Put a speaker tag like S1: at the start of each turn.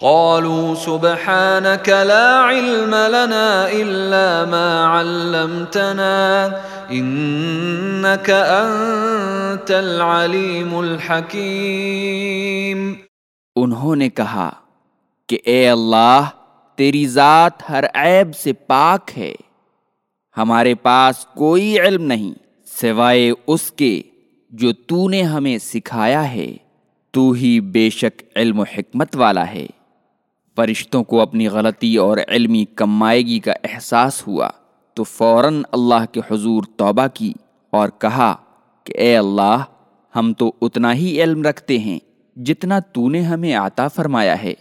S1: قالوا سبحانك لا علم لنا الا ما علمتنا انك انت العليم الحكيم۔
S2: انہوں نے کہا کہ اے اللہ، تیری ذات ہر عیب سے پاک ہے۔ ہمارے پاس کوئی علم نہیں سوائے اس کے جو تو نے ہمیں سکھایا ہے۔ تو ہی بے شک علم و حکمت والا ہے۔ فرشتوں کو اپنی غلطی اور علمی کمائیگی کا احساس ہوا تو فوراً اللہ کے حضور توبہ کی اور کہا کہ اے اللہ، ہم تو اتنا ہی علم رکھتے ہیں جتنا تو نے ہمیں عطا فرمایا ہے۔